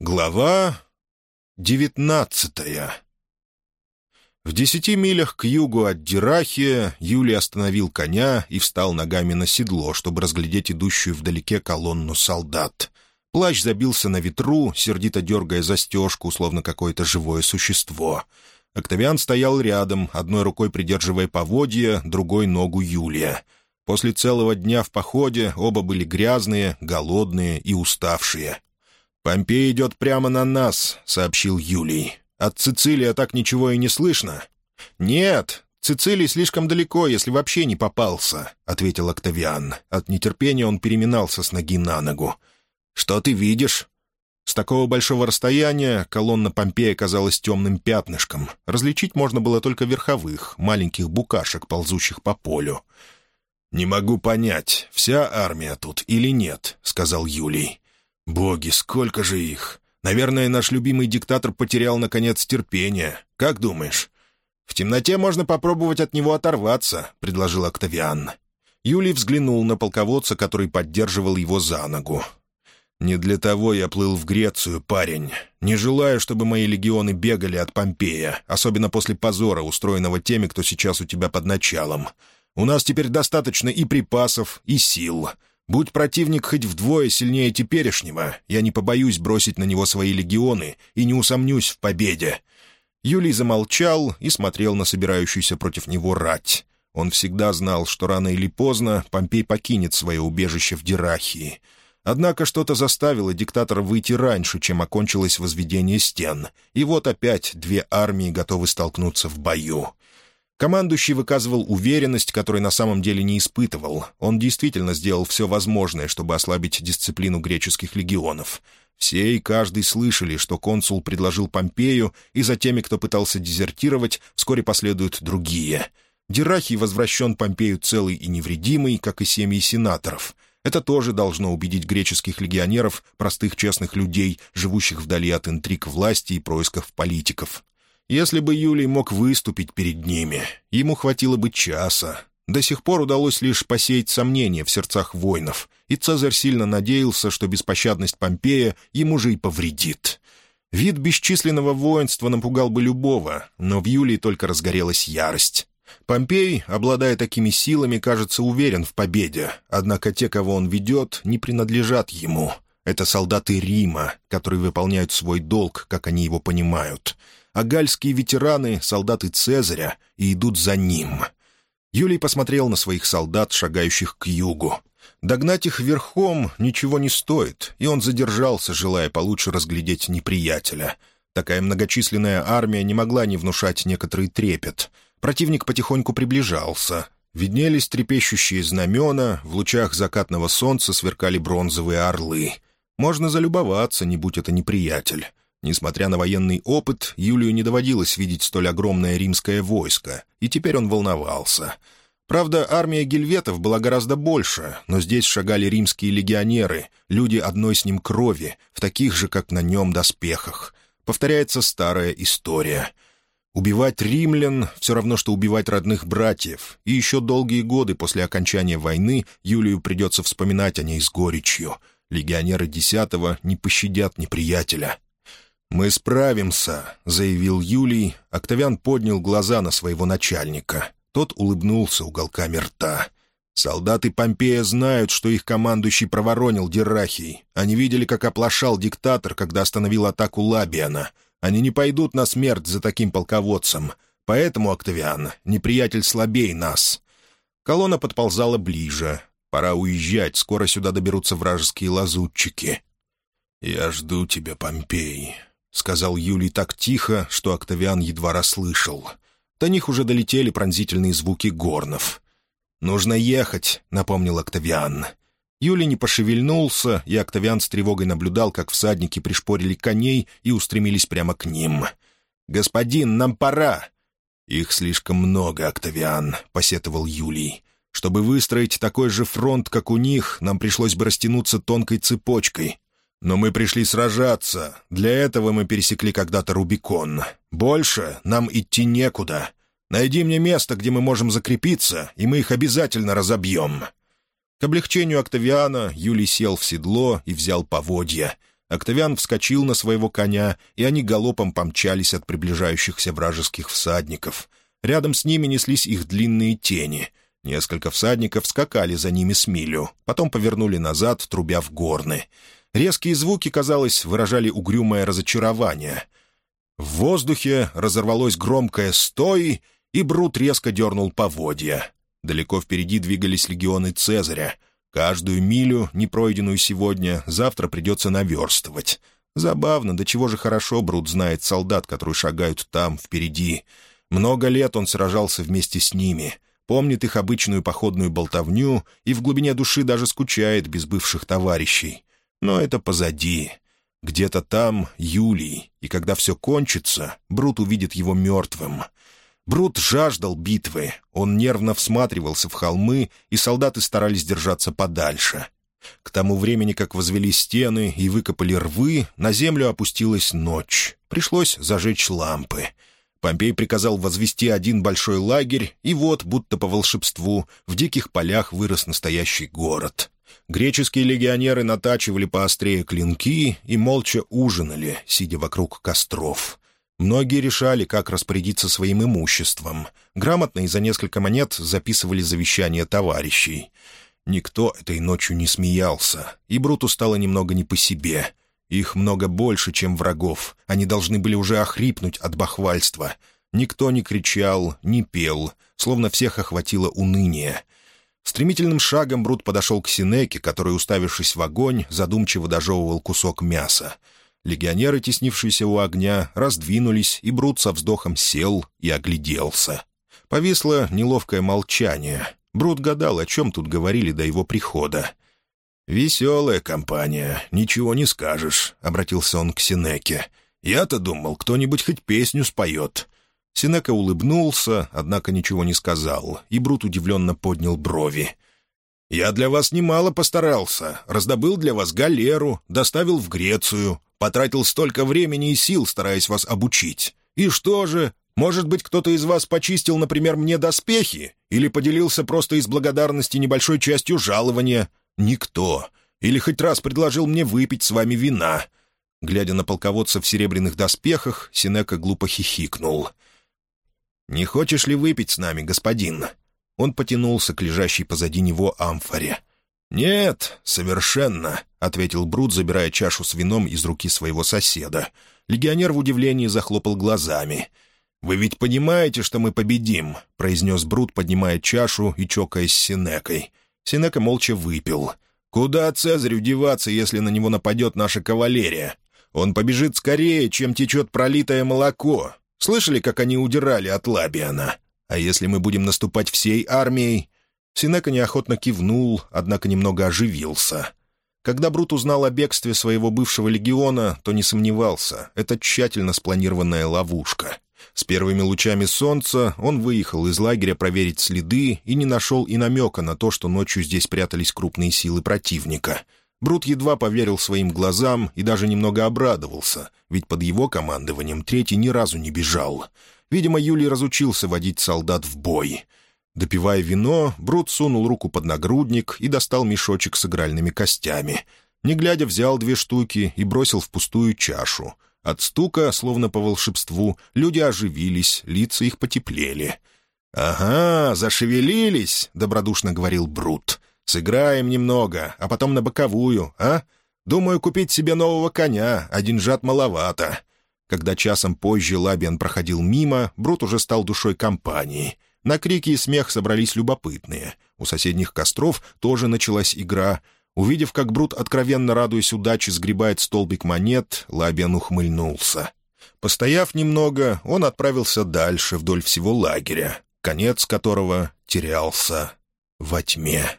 Глава девятнадцатая В десяти милях к югу от Дирахия Юлий остановил коня и встал ногами на седло, чтобы разглядеть идущую вдалеке колонну солдат. Плащ забился на ветру, сердито дергая застежку, словно какое-то живое существо. Октавиан стоял рядом, одной рукой придерживая поводья, другой — ногу Юлия. После целого дня в походе оба были грязные, голодные и уставшие — «Помпей идет прямо на нас», — сообщил Юлий. «От Цицилия так ничего и не слышно». «Нет, Цицилий слишком далеко, если вообще не попался», — ответил Октавиан. От нетерпения он переминался с ноги на ногу. «Что ты видишь?» С такого большого расстояния колонна Помпея казалась темным пятнышком. Различить можно было только верховых, маленьких букашек, ползущих по полю. «Не могу понять, вся армия тут или нет», — сказал Юлий. «Боги, сколько же их! Наверное, наш любимый диктатор потерял, наконец, терпение. Как думаешь?» «В темноте можно попробовать от него оторваться», — предложил Октавиан. Юлий взглянул на полководца, который поддерживал его за ногу. «Не для того я плыл в Грецию, парень. Не желаю, чтобы мои легионы бегали от Помпея, особенно после позора, устроенного теми, кто сейчас у тебя под началом. У нас теперь достаточно и припасов, и сил. Будь противник хоть вдвое сильнее теперешнего, я не побоюсь бросить на него свои легионы и не усомнюсь в победе». Юлий замолчал и смотрел на собирающуюся против него рать. Он всегда знал, что рано или поздно Помпей покинет свое убежище в Дирахии. Однако что-то заставило диктатора выйти раньше, чем окончилось возведение стен. И вот опять две армии готовы столкнуться в бою. Командующий выказывал уверенность, которой на самом деле не испытывал. Он действительно сделал все возможное, чтобы ослабить дисциплину греческих легионов. Все и каждый слышали, что консул предложил Помпею, и за теми, кто пытался дезертировать, вскоре последуют другие. Дирахий возвращен Помпею целый и невредимый, как и семьи сенаторов. Это тоже должно убедить греческих легионеров, простых честных людей, живущих вдали от интриг власти и происков политиков. Если бы Юлий мог выступить перед ними, ему хватило бы часа. До сих пор удалось лишь посеять сомнения в сердцах воинов, и Цезарь сильно надеялся, что беспощадность Помпея ему же и повредит. Вид бесчисленного воинства напугал бы любого, но в Юлии только разгорелась ярость. Помпей, обладая такими силами, кажется уверен в победе, однако те, кого он ведет, не принадлежат ему. Это солдаты Рима, которые выполняют свой долг, как они его понимают — а гальские ветераны — солдаты Цезаря, и идут за ним. Юлий посмотрел на своих солдат, шагающих к югу. Догнать их верхом ничего не стоит, и он задержался, желая получше разглядеть неприятеля. Такая многочисленная армия не могла не внушать некоторый трепет. Противник потихоньку приближался. Виднелись трепещущие знамена, в лучах закатного солнца сверкали бронзовые орлы. Можно залюбоваться, не будь это неприятель. Несмотря на военный опыт, Юлию не доводилось видеть столь огромное римское войско, и теперь он волновался. Правда, армия гельветов была гораздо больше, но здесь шагали римские легионеры, люди одной с ним крови, в таких же, как на нем, доспехах. Повторяется старая история. Убивать римлян — все равно, что убивать родных братьев, и еще долгие годы после окончания войны Юлию придется вспоминать о ней с горечью. Легионеры десятого не пощадят неприятеля — «Мы справимся», — заявил Юлий. Октавиан поднял глаза на своего начальника. Тот улыбнулся уголками рта. «Солдаты Помпея знают, что их командующий проворонил Дирахий. Они видели, как оплошал диктатор, когда остановил атаку Лабиана. Они не пойдут на смерть за таким полководцем. Поэтому, Октавиан, неприятель слабей нас». Колонна подползала ближе. «Пора уезжать, скоро сюда доберутся вражеские лазутчики». «Я жду тебя, Помпей», — сказал Юлий так тихо, что Октавиан едва расслышал. До них уже долетели пронзительные звуки горнов. «Нужно ехать», — напомнил Октавиан. Юлий не пошевельнулся, и Октавиан с тревогой наблюдал, как всадники пришпорили коней и устремились прямо к ним. «Господин, нам пора!» «Их слишком много, Октавиан», — посетовал Юлий. «Чтобы выстроить такой же фронт, как у них, нам пришлось бы растянуться тонкой цепочкой. Но мы пришли сражаться. Для этого мы пересекли когда-то Рубикон. Больше нам идти некуда. Найди мне место, где мы можем закрепиться, и мы их обязательно разобьем». К облегчению Октавиана Юлий сел в седло и взял поводья. Октавиан вскочил на своего коня, и они галопом помчались от приближающихся вражеских всадников. Рядом с ними неслись их длинные тени. Несколько всадников скакали за ними с милю, потом повернули назад, трубя в горны. Резкие звуки, казалось, выражали угрюмое разочарование. В воздухе разорвалось громкое «стой», и Брут резко дернул поводья. Далеко впереди двигались легионы Цезаря. Каждую милю, не пройденную сегодня, завтра придется наверстывать. Забавно, до чего же хорошо Брут знает солдат, которые шагают там, впереди. Много лет он сражался вместе с ними, помнит их обычную походную болтовню и в глубине души даже скучает без бывших товарищей. Но это позади. Где-то там Юлий, и когда все кончится, Брут увидит его мертвым — Брут жаждал битвы, он нервно всматривался в холмы, и солдаты старались держаться подальше. К тому времени, как возвели стены и выкопали рвы, на землю опустилась ночь. Пришлось зажечь лампы. Помпей приказал возвести один большой лагерь, и вот, будто по волшебству, в диких полях вырос настоящий город. Греческие легионеры натачивали поострее клинки и молча ужинали, сидя вокруг костров. Многие решали, как распорядиться своим имуществом. Грамотно и за несколько монет записывали завещания товарищей. Никто этой ночью не смеялся, и Бруту стало немного не по себе. Их много больше, чем врагов. Они должны были уже охрипнуть от бахвальства. Никто не кричал, не пел, словно всех охватило уныние. Стремительным шагом Брут подошел к Синеке, который, уставившись в огонь, задумчиво дожевывал кусок мяса. Легионеры, теснившиеся у огня, раздвинулись, и Брут со вздохом сел и огляделся. Повисло неловкое молчание. Брут гадал, о чем тут говорили до его прихода. «Веселая компания, ничего не скажешь», — обратился он к Синеке. «Я-то думал, кто-нибудь хоть песню споет». Синека улыбнулся, однако ничего не сказал, и Брут удивленно поднял брови. «Я для вас немало постарался, раздобыл для вас галеру, доставил в Грецию, Потратил столько времени и сил, стараясь вас обучить. И что же? Может быть, кто-то из вас почистил, например, мне доспехи? Или поделился просто из благодарности небольшой частью жалования? Никто. Или хоть раз предложил мне выпить с вами вина?» Глядя на полководца в серебряных доспехах, Синека глупо хихикнул. «Не хочешь ли выпить с нами, господин?» Он потянулся к лежащей позади него амфоре. «Нет, совершенно», — ответил Брут, забирая чашу с вином из руки своего соседа. Легионер в удивлении захлопал глазами. «Вы ведь понимаете, что мы победим», — произнес Брут, поднимая чашу и чокаясь с Синекой. Синека молча выпил. «Куда Цезарю деваться, если на него нападет наша кавалерия? Он побежит скорее, чем течет пролитое молоко. Слышали, как они удирали от Лабиана? А если мы будем наступать всей армией, Синека неохотно кивнул, однако немного оживился. Когда Брут узнал о бегстве своего бывшего легиона, то не сомневался. Это тщательно спланированная ловушка. С первыми лучами солнца он выехал из лагеря проверить следы и не нашел и намека на то, что ночью здесь прятались крупные силы противника. Брут едва поверил своим глазам и даже немного обрадовался, ведь под его командованием третий ни разу не бежал. Видимо, Юлий разучился водить солдат в бой — Допивая вино, Брут сунул руку под нагрудник и достал мешочек с игральными костями. Не глядя, взял две штуки и бросил в пустую чашу. От стука, словно по волшебству, люди оживились, лица их потеплели. «Ага, зашевелились», — добродушно говорил Брут. «Сыграем немного, а потом на боковую, а? Думаю, купить себе нового коня, один жат маловато». Когда часом позже Лабиан проходил мимо, Брут уже стал душой компании — на крики и смех собрались любопытные. У соседних костров тоже началась игра. Увидев, как Брут, откровенно радуясь удаче, сгребает столбик монет, Лабиан ухмыльнулся. Постояв немного, он отправился дальше вдоль всего лагеря, конец которого терялся во тьме.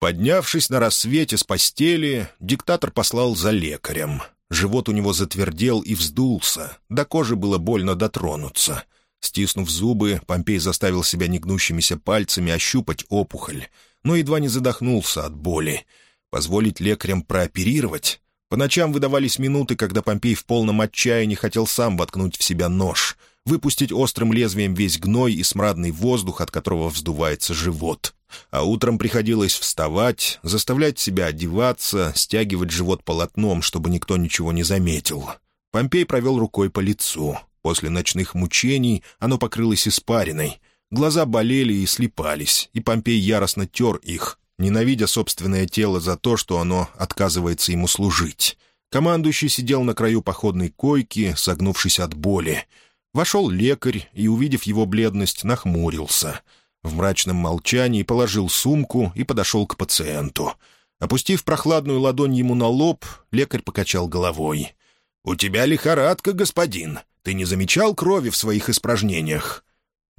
Поднявшись на рассвете с постели, диктатор послал за лекарем. Живот у него затвердел и вздулся, до кожи было больно дотронуться — Стиснув зубы, Помпей заставил себя негнущимися пальцами ощупать опухоль, но едва не задохнулся от боли. Позволить лекарям прооперировать? По ночам выдавались минуты, когда Помпей в полном отчаянии хотел сам воткнуть в себя нож, выпустить острым лезвием весь гной и смрадный воздух, от которого вздувается живот. А утром приходилось вставать, заставлять себя одеваться, стягивать живот полотном, чтобы никто ничего не заметил. Помпей провел рукой по лицу. После ночных мучений оно покрылось испариной. Глаза болели и слепались, и Помпей яростно тер их, ненавидя собственное тело за то, что оно отказывается ему служить. Командующий сидел на краю походной койки, согнувшись от боли. Вошел лекарь и, увидев его бледность, нахмурился. В мрачном молчании положил сумку и подошел к пациенту. Опустив прохладную ладонь ему на лоб, лекарь покачал головой. «У тебя лихорадка, господин. Ты не замечал крови в своих испражнениях?»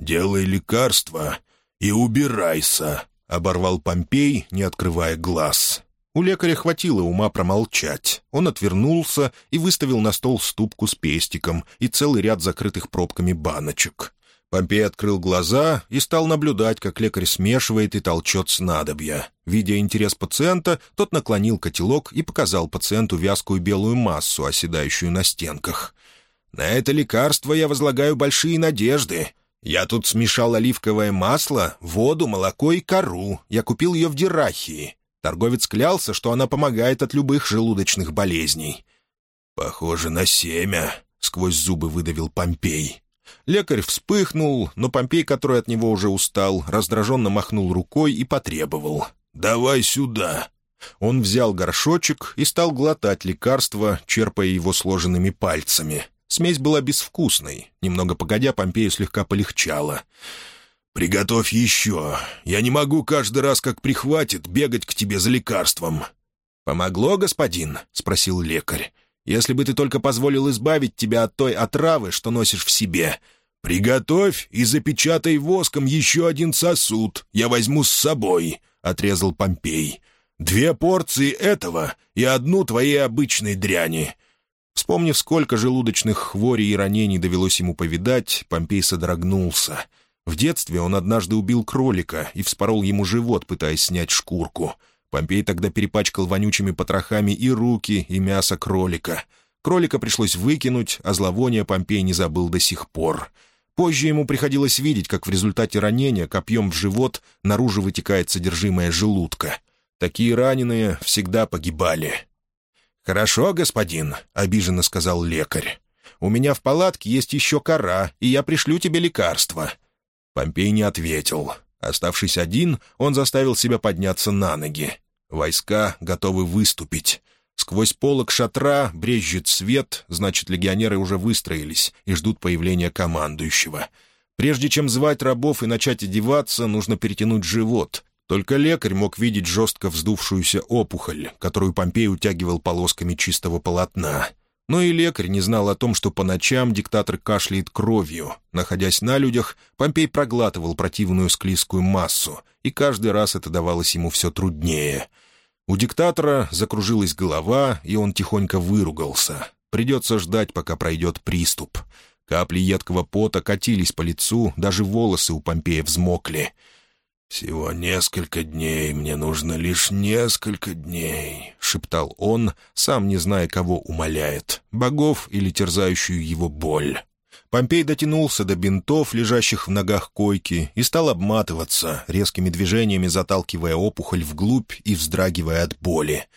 «Делай лекарство и убирайся», — оборвал Помпей, не открывая глаз. У лекаря хватило ума промолчать. Он отвернулся и выставил на стол ступку с пестиком и целый ряд закрытых пробками баночек. Помпей открыл глаза и стал наблюдать, как лекарь смешивает и толчет снадобья. Видя интерес пациента, тот наклонил котелок и показал пациенту вязкую белую массу, оседающую на стенках. «На это лекарство я возлагаю большие надежды. Я тут смешал оливковое масло, воду, молоко и кору. Я купил ее в Дирахии. Торговец клялся, что она помогает от любых желудочных болезней. «Похоже на семя», — сквозь зубы выдавил Помпей. Лекарь вспыхнул, но Помпей, который от него уже устал, раздраженно махнул рукой и потребовал. «Давай сюда». Он взял горшочек и стал глотать лекарство, черпая его сложенными пальцами. Смесь была безвкусной. Немного погодя, Помпею слегка полегчало. «Приготовь еще. Я не могу каждый раз, как прихватит, бегать к тебе за лекарством». «Помогло, господин?» — спросил лекарь. «Если бы ты только позволил избавить тебя от той отравы, что носишь в себе». «Приготовь и запечатай воском еще один сосуд. Я возьму с собой», — отрезал Помпей. «Две порции этого и одну твоей обычной дряни». Вспомнив, сколько желудочных хворей и ранений довелось ему повидать, Помпей содрогнулся — в детстве он однажды убил кролика и вспорол ему живот, пытаясь снять шкурку. Помпей тогда перепачкал вонючими потрохами и руки, и мясо кролика. Кролика пришлось выкинуть, а зловоние Помпей не забыл до сих пор. Позже ему приходилось видеть, как в результате ранения копьем в живот наружу вытекает содержимое желудка. Такие раненые всегда погибали. «Хорошо, господин», — обиженно сказал лекарь. «У меня в палатке есть еще кора, и я пришлю тебе лекарство. Помпей не ответил. Оставшись один, он заставил себя подняться на ноги. Войска готовы выступить. Сквозь полок шатра брежет свет, значит, легионеры уже выстроились и ждут появления командующего. Прежде чем звать рабов и начать одеваться, нужно перетянуть живот. Только лекарь мог видеть жестко вздувшуюся опухоль, которую Помпей утягивал полосками чистого полотна. Но и лекарь не знал о том, что по ночам диктатор кашляет кровью. Находясь на людях, Помпей проглатывал противную склизкую массу, и каждый раз это давалось ему все труднее. У диктатора закружилась голова, и он тихонько выругался. Придется ждать, пока пройдет приступ. Капли едкого пота катились по лицу, даже волосы у Помпея взмокли — «Всего несколько дней, мне нужно лишь несколько дней», — шептал он, сам не зная, кого умоляет, богов или терзающую его боль. Помпей дотянулся до бинтов, лежащих в ногах койки, и стал обматываться, резкими движениями заталкивая опухоль вглубь и вздрагивая от боли.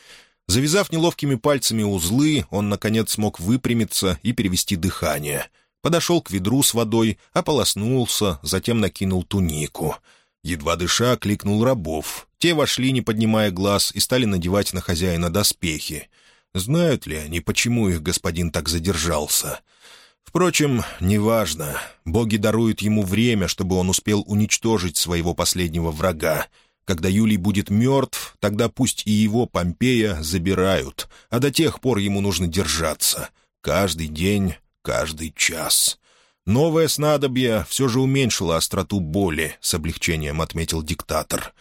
Завязав неловкими пальцами узлы, он, наконец, смог выпрямиться и перевести дыхание. Подошел к ведру с водой, ополоснулся, затем накинул тунику — Едва дыша, кликнул рабов. Те вошли, не поднимая глаз, и стали надевать на хозяина доспехи. Знают ли они, почему их господин так задержался? Впрочем, неважно. Боги даруют ему время, чтобы он успел уничтожить своего последнего врага. Когда Юлий будет мертв, тогда пусть и его, Помпея, забирают, а до тех пор ему нужно держаться. Каждый день, каждый час. Новое снадобье все же уменьшило остроту боли, с облегчением отметил диктатор.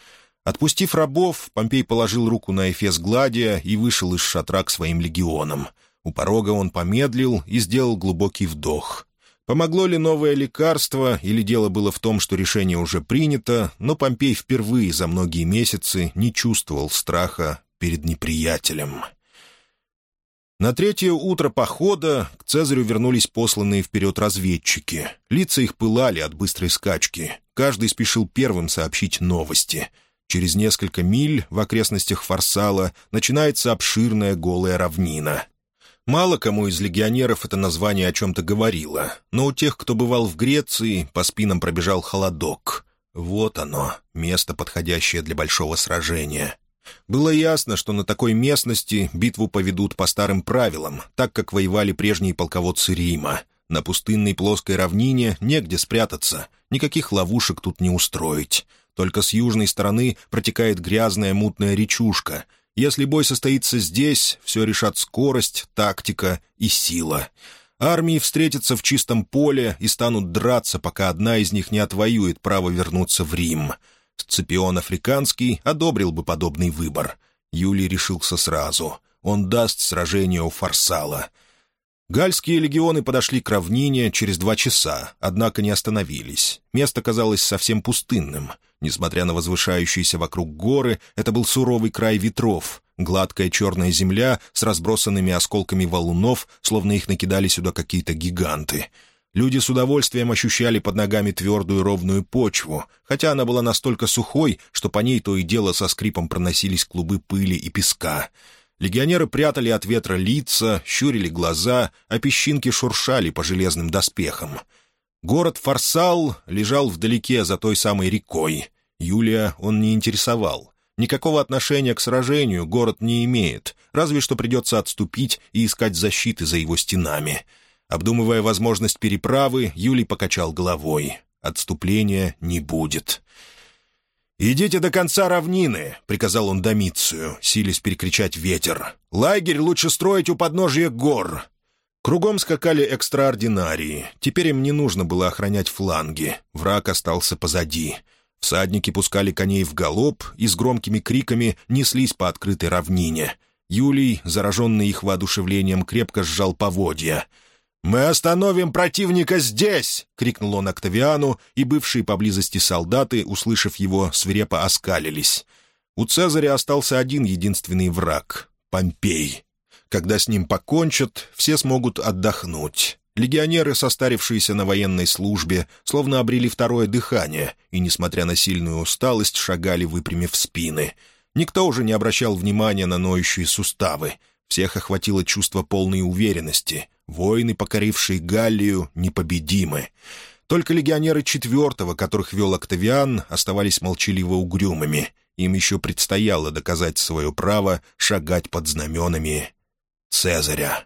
Отпустив рабов, Помпей положил руку на эфес Гладия и вышел из шатра к своим легионам. У порога он помедлил и сделал глубокий вдох. Помогло ли новое лекарство, или дело было в том, что решение уже принято, но Помпей впервые за многие месяцы не чувствовал страха перед неприятелем. На третье утро похода к Цезарю вернулись посланные вперед разведчики. Лица их пылали от быстрой скачки. Каждый спешил первым сообщить новости. Через несколько миль в окрестностях Фарсала начинается обширная голая равнина. Мало кому из легионеров это название о чем-то говорило, но у тех, кто бывал в Греции, по спинам пробежал холодок. Вот оно, место, подходящее для большого сражения. Было ясно, что на такой местности битву поведут по старым правилам, так как воевали прежние полководцы Рима. На пустынной плоской равнине негде спрятаться, никаких ловушек тут не устроить. Только с южной стороны протекает грязная мутная речушка — если бой состоится здесь, все решат скорость, тактика и сила. Армии встретятся в чистом поле и станут драться, пока одна из них не отвоюет право вернуться в Рим. Сципион Африканский одобрил бы подобный выбор. Юлий решился сразу. Он даст сражение у Фарсала. Гальские легионы подошли к равнине через два часа, однако не остановились. Место казалось совсем пустынным — Несмотря на возвышающиеся вокруг горы, это был суровый край ветров, гладкая черная земля с разбросанными осколками валунов, словно их накидали сюда какие-то гиганты. Люди с удовольствием ощущали под ногами твердую ровную почву, хотя она была настолько сухой, что по ней то и дело со скрипом проносились клубы пыли и песка. Легионеры прятали от ветра лица, щурили глаза, а песчинки шуршали по железным доспехам. Город Фарсал лежал вдалеке за той самой рекой. Юлия он не интересовал. Никакого отношения к сражению город не имеет, разве что придется отступить и искать защиты за его стенами. Обдумывая возможность переправы, Юлий покачал головой. Отступления не будет. «Идите до конца равнины», — приказал он Домицию, силясь перекричать ветер. «Лагерь лучше строить у подножия гор». Кругом скакали экстраординарии. Теперь им не нужно было охранять фланги. Враг остался позади. Всадники пускали коней в галоп и с громкими криками неслись по открытой равнине. Юлий, зараженный их воодушевлением, крепко сжал поводья. «Мы остановим противника здесь!» — крикнул он Октавиану, и бывшие поблизости солдаты, услышав его, свирепо оскалились. У Цезаря остался один единственный враг — Помпей. Когда с ним покончат, все смогут отдохнуть. Легионеры, состарившиеся на военной службе, словно обрели второе дыхание и, несмотря на сильную усталость, шагали, выпрямив спины. Никто уже не обращал внимания на ноющие суставы. Всех охватило чувство полной уверенности. Воины, покорившие Галлию, непобедимы. Только легионеры четвертого, которых вел Октавиан, оставались молчаливо угрюмыми. Им еще предстояло доказать свое право шагать под знаменами Цезаря.